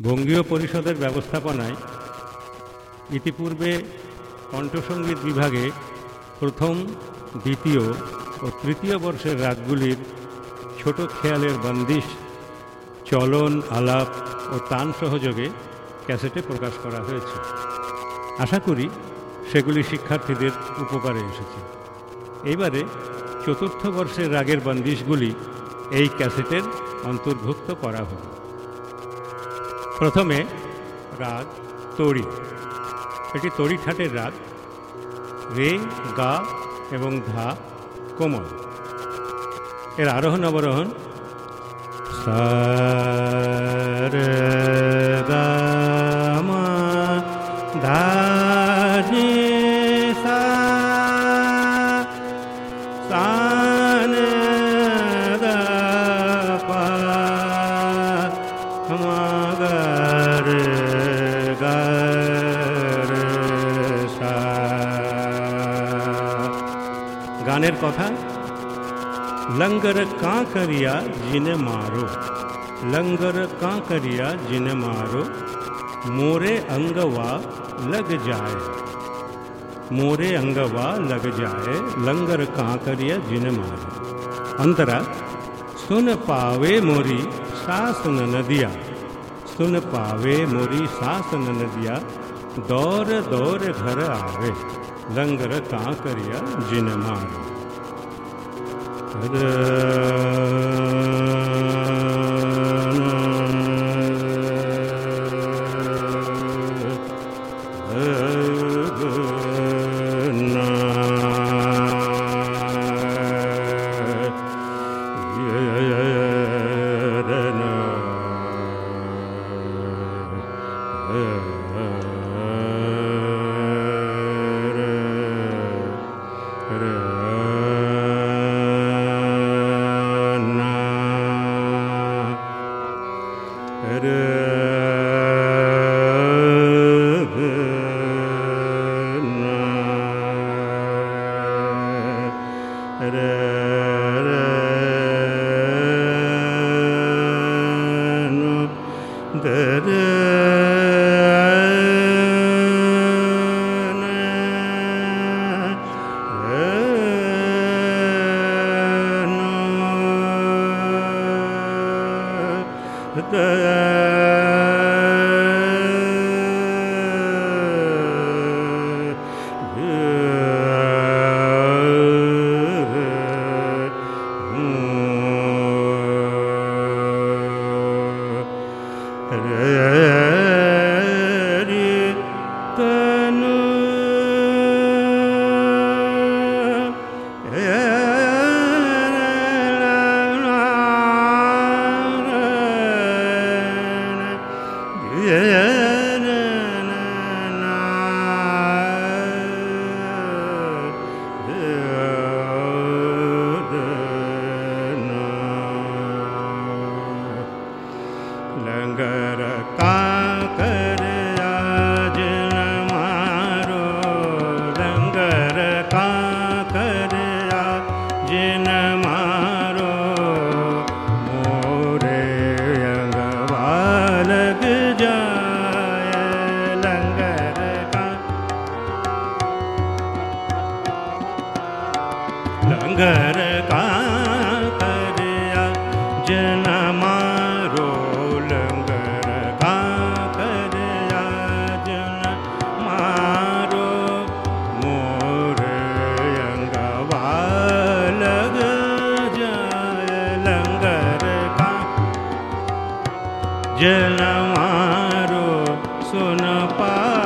বঙ্গীয় পরিষদের ব্যবস্থাপনায় ইতিপূর্বে কণ্ঠসঙ্গীত বিভাগে প্রথম, দ্বিতীয় ও তৃতীয় বর্ষের রাগগুলির ছোট খেয়ালের বন্দিশ, চলন, আলাপ ও তান সহযোগে ক্যাসেটে প্রকাশ করা হয়েছে। আশা করি সেগুলি শিক্ষার্থীদের উপকারে এসেছে। এইবারে চতুর্থ বর্ষের রাগের বন্দিশগুলি এই ক্যাসেটের অন্তর্ভুক্ত করা হলো প্রথমে রাগ তড়ি এটি তড়ি ঠাটের রাগ রে, গা এবং ধা কোমল। এর আরোহণ অবরোহণ সা গানের কথা लंगर कां करिया जिने मारो लंगर कां करिया जिने मारो मोरे अंगवा लग जाए मोरे अंगवा लग जाए लंगर कां करिया जिने मारो अंतरा सुन पावे मोरी सास नदिया सुन पावे मोरी सास नदिया दौर दौर घर आवे लंगर का करिया जिन मारो। Yeah. pa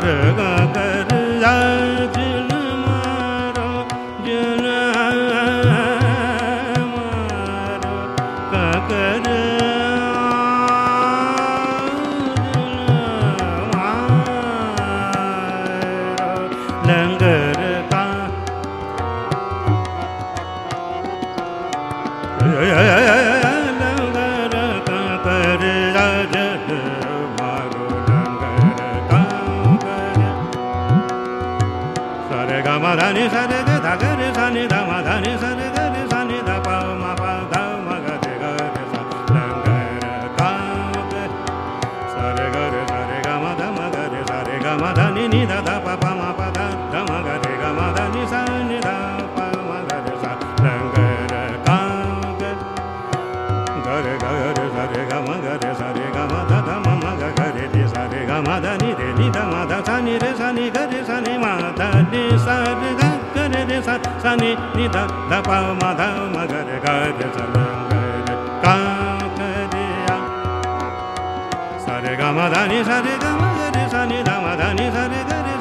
Raghav. ग म ध नि सा रे ग ध ग रे सा नि ध म ध नि सा रे ग रे सा नि ध प म प ध म ग रे ग रे सा लंगर का कर सरे ग रे सा रे ग म ध म ग रे सा रे ग म ध नि नि ध ध प प म प ध ध म ग रे ग म ध नि सा नि ध प म ग रे सा लंगर का कर ग रे ग रे सा रे ग म ग रे सा रे ग म ध ध म म ग ग रे रे सा रे ग म ध नि रे नि ध म ध सा नि रे सा नि ग रे सा नि धे गी सरे सनि धी सरे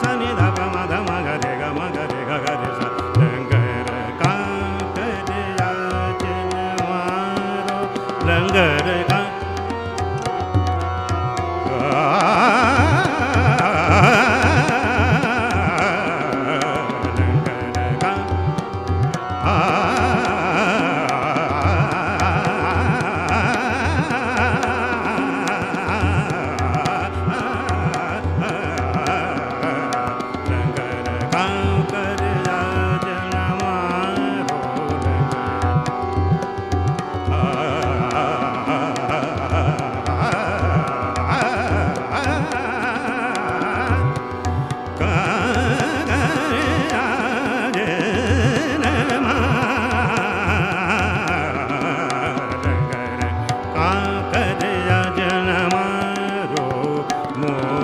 more.